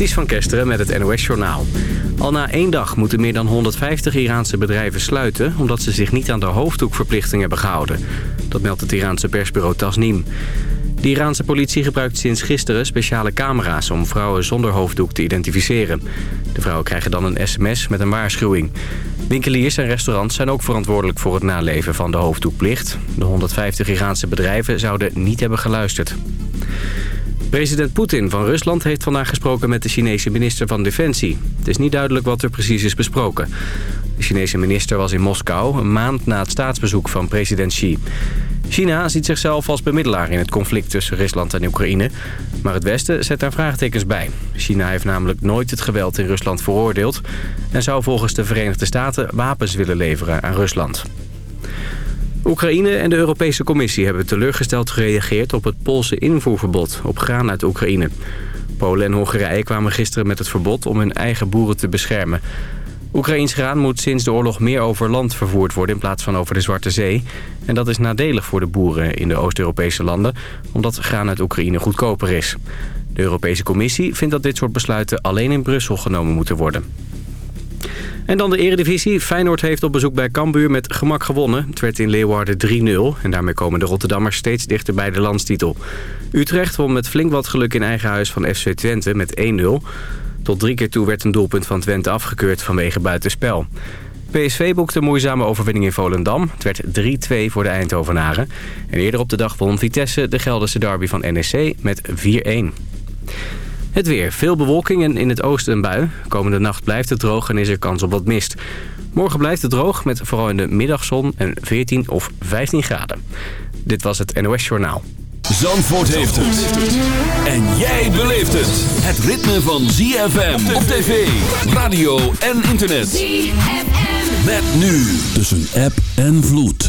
Ties van Kesteren met het NOS-journaal. Al na één dag moeten meer dan 150 Iraanse bedrijven sluiten... omdat ze zich niet aan de hoofddoekverplichting hebben gehouden. Dat meldt het Iraanse persbureau Tasnim. De Iraanse politie gebruikt sinds gisteren speciale camera's... om vrouwen zonder hoofddoek te identificeren. De vrouwen krijgen dan een sms met een waarschuwing. Winkeliers en restaurants zijn ook verantwoordelijk voor het naleven van de hoofddoekplicht. De 150 Iraanse bedrijven zouden niet hebben geluisterd. President Poetin van Rusland heeft vandaag gesproken met de Chinese minister van Defensie. Het is niet duidelijk wat er precies is besproken. De Chinese minister was in Moskou een maand na het staatsbezoek van president Xi. China ziet zichzelf als bemiddelaar in het conflict tussen Rusland en Oekraïne. Maar het Westen zet daar vraagtekens bij. China heeft namelijk nooit het geweld in Rusland veroordeeld... en zou volgens de Verenigde Staten wapens willen leveren aan Rusland. Oekraïne en de Europese Commissie hebben teleurgesteld gereageerd op het Poolse invoerverbod op graan uit Oekraïne. Polen en Hongarije kwamen gisteren met het verbod om hun eigen boeren te beschermen. Oekraïns graan moet sinds de oorlog meer over land vervoerd worden in plaats van over de Zwarte Zee. En dat is nadelig voor de boeren in de Oost-Europese landen, omdat graan uit Oekraïne goedkoper is. De Europese Commissie vindt dat dit soort besluiten alleen in Brussel genomen moeten worden. En dan de eredivisie. Feyenoord heeft op bezoek bij Cambuur met gemak gewonnen. Het werd in Leeuwarden 3-0 en daarmee komen de Rotterdammers steeds dichter bij de landstitel. Utrecht won met flink wat geluk in eigen huis van FC Twente met 1-0. Tot drie keer toe werd een doelpunt van Twente afgekeurd vanwege buitenspel. PSV boekte een moeizame overwinning in Volendam. Het werd 3-2 voor de Eindhovenaren. En eerder op de dag won Vitesse de Gelderse derby van NEC met 4-1. Het weer. Veel bewolking en in het oosten een bui. Komende nacht blijft het droog en is er kans op wat mist. Morgen blijft het droog met vooral in de middagzon en 14 of 15 graden. Dit was het NOS Journaal. Zandvoort heeft het. En jij beleeft het. Het ritme van ZFM op tv, radio en internet. ZFM. Met nu tussen app en vloed.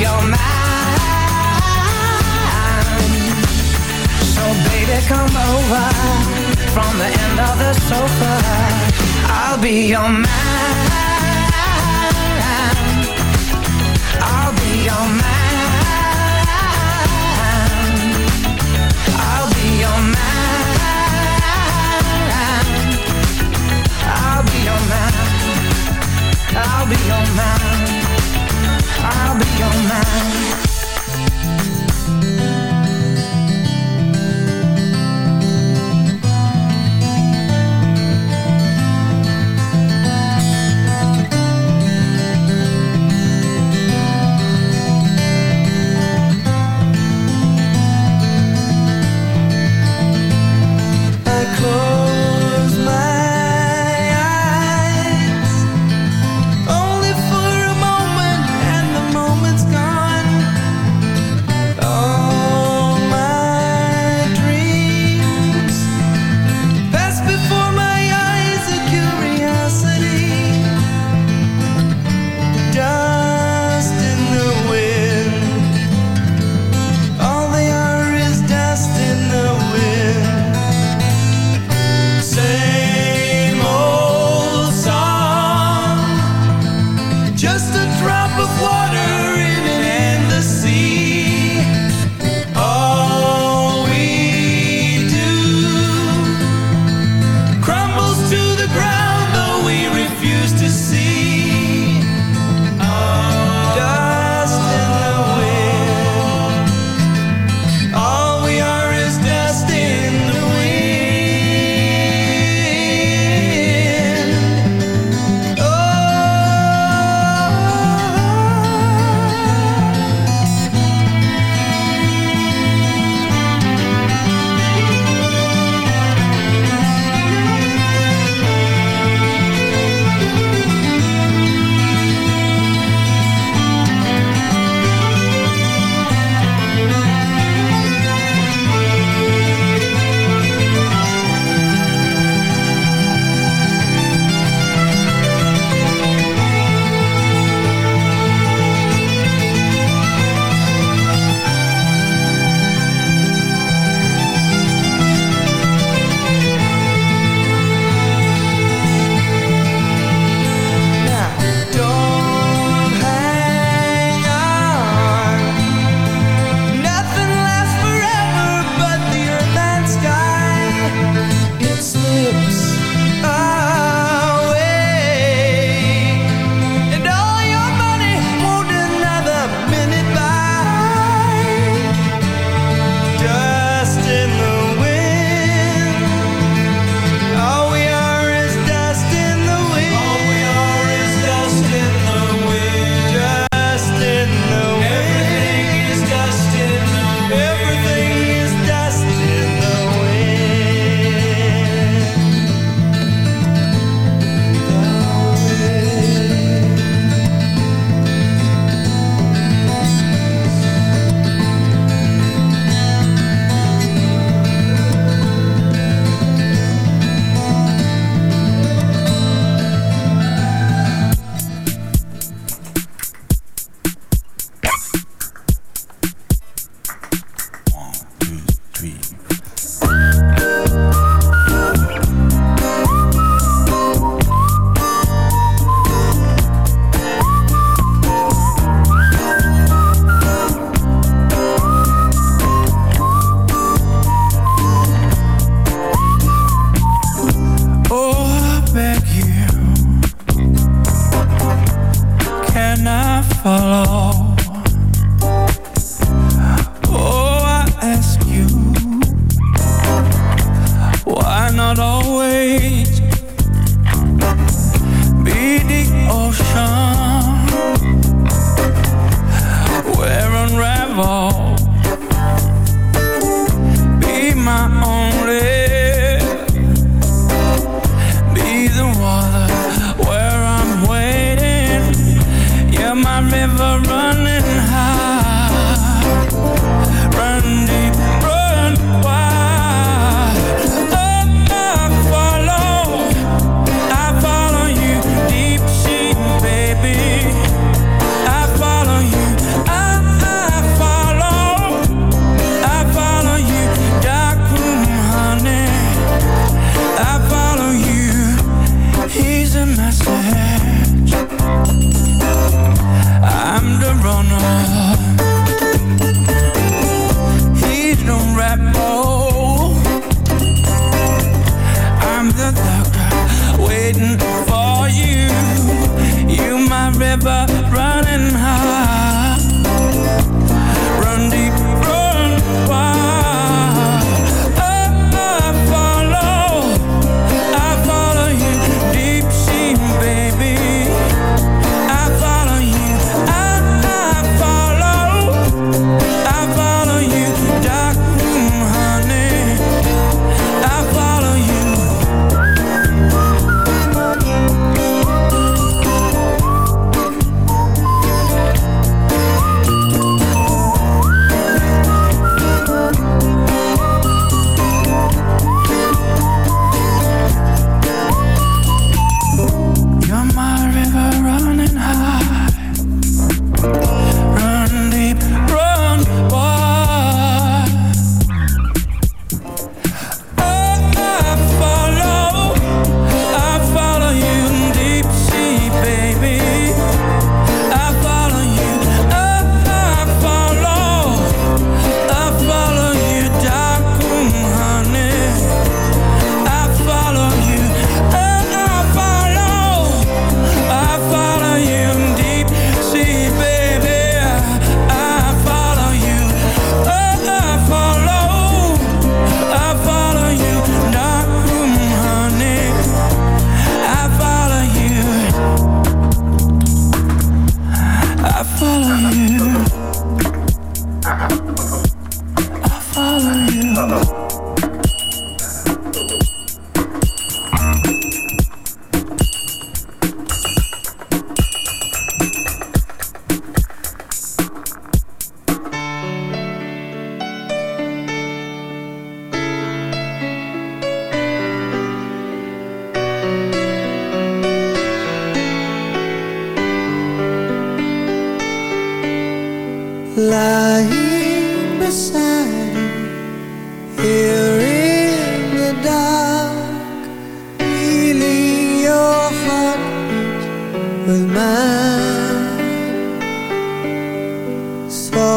you're So baby come over From the end of the sofa. I'll be your man.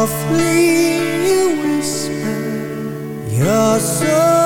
Empty house so cold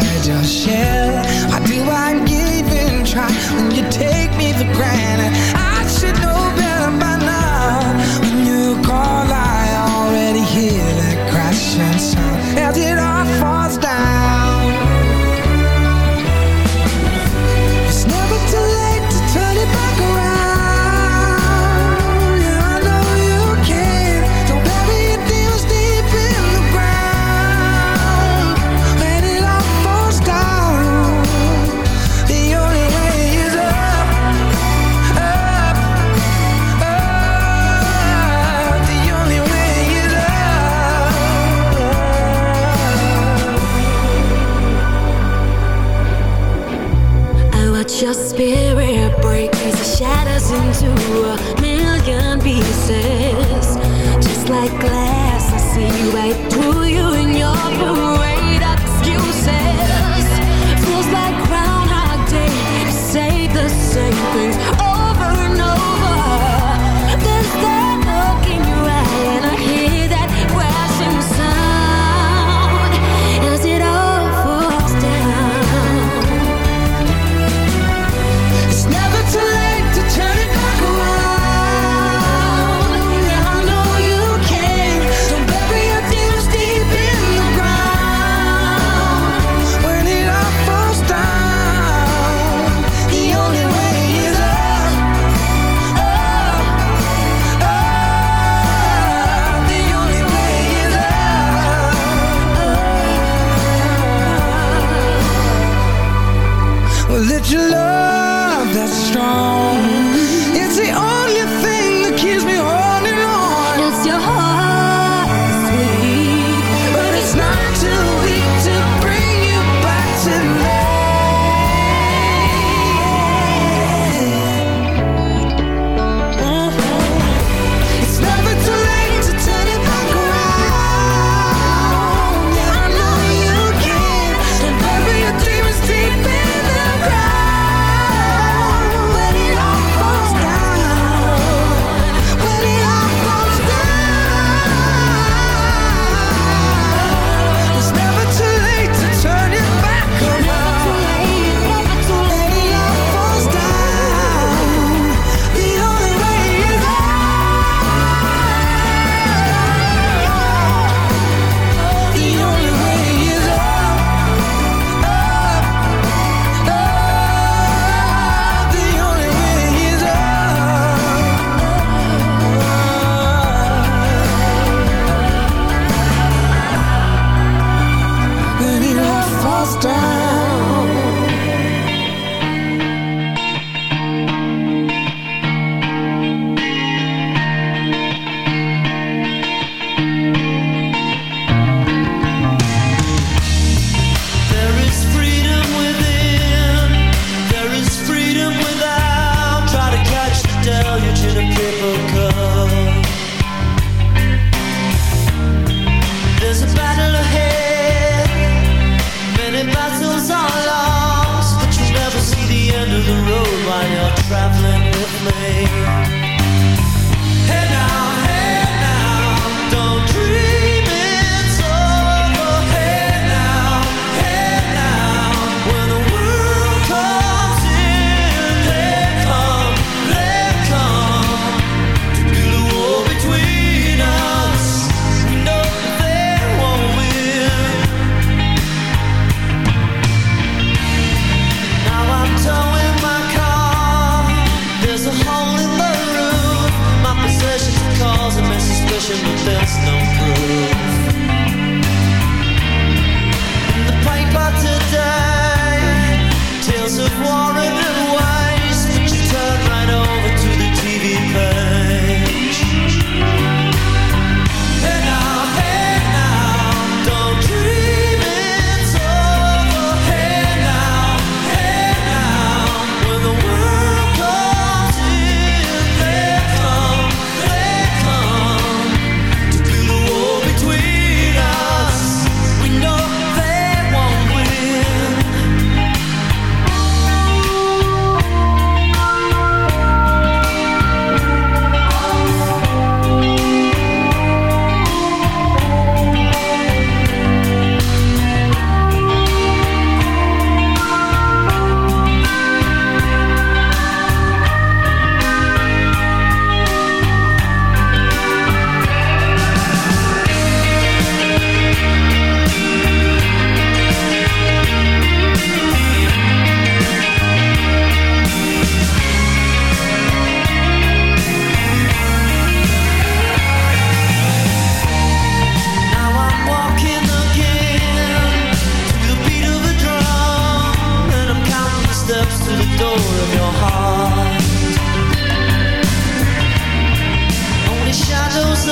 I just share? Why do I even try when you take me for granted? I should know better by now.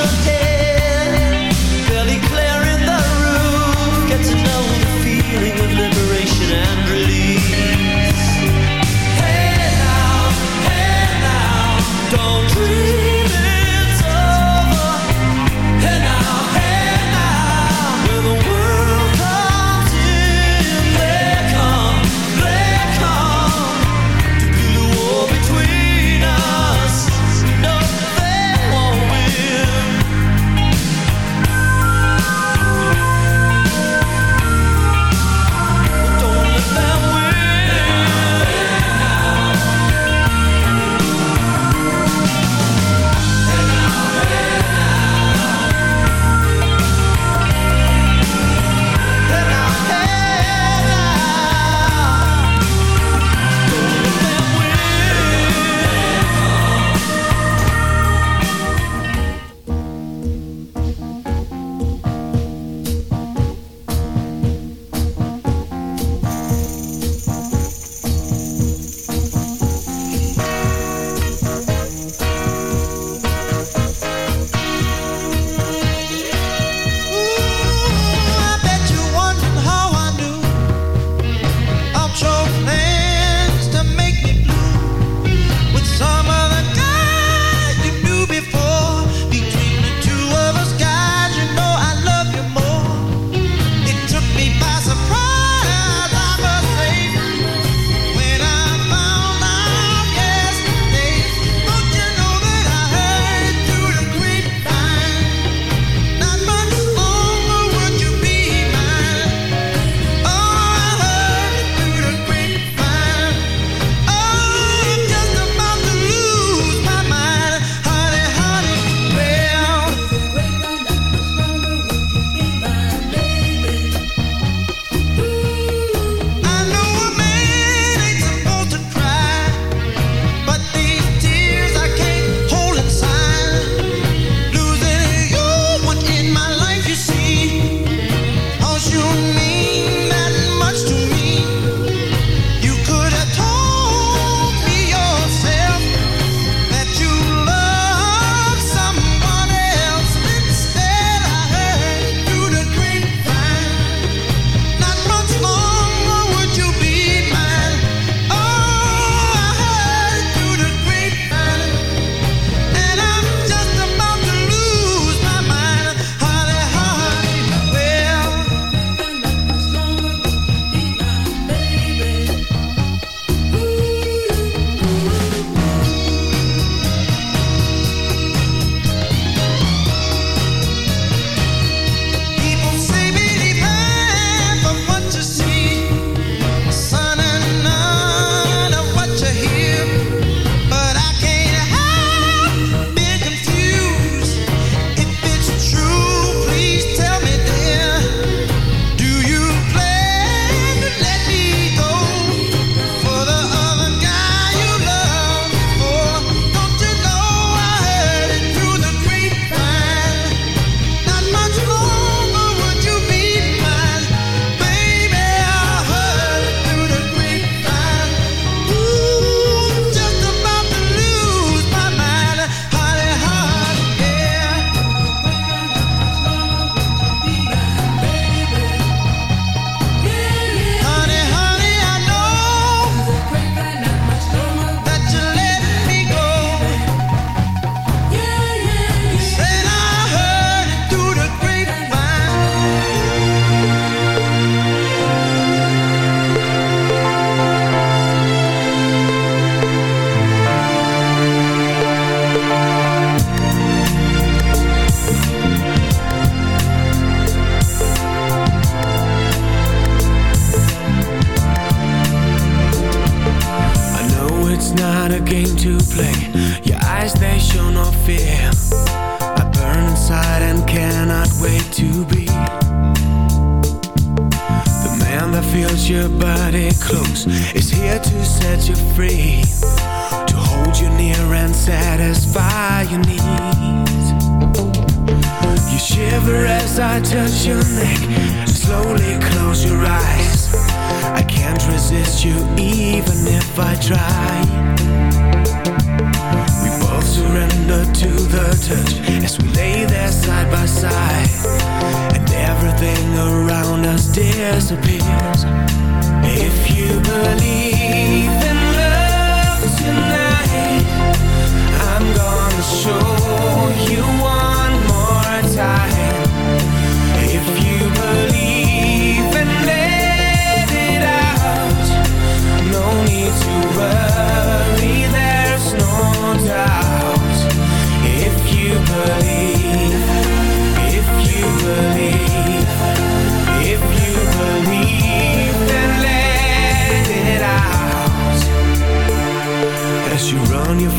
Touch as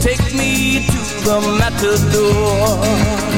Take me to the matador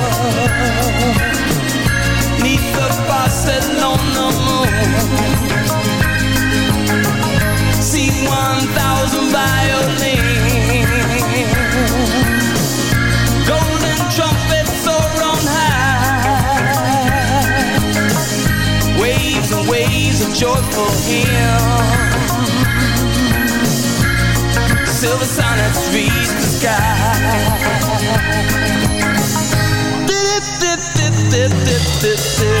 Neath the Barcelona moon. See one thousand violins. Golden trumpets soar on high. Waves and waves of joyful hymns. Silver the sky. Dip, dip, dip,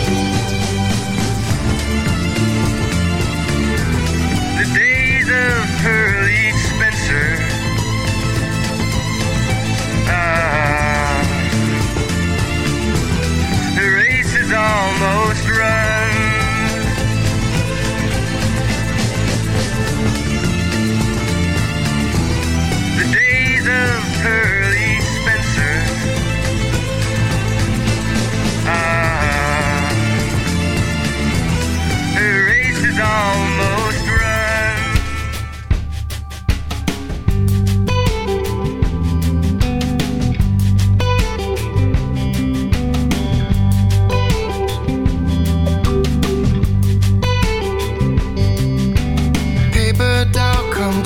Ah, the race is almost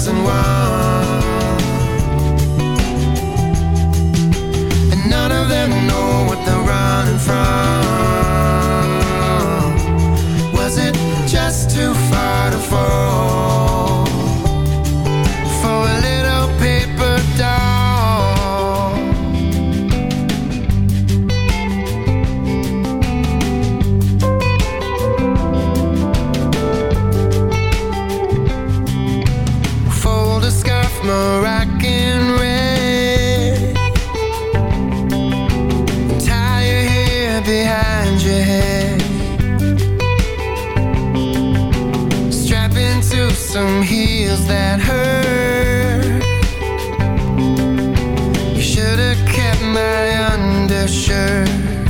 2001 And none of them know what they're running from. my undershirt.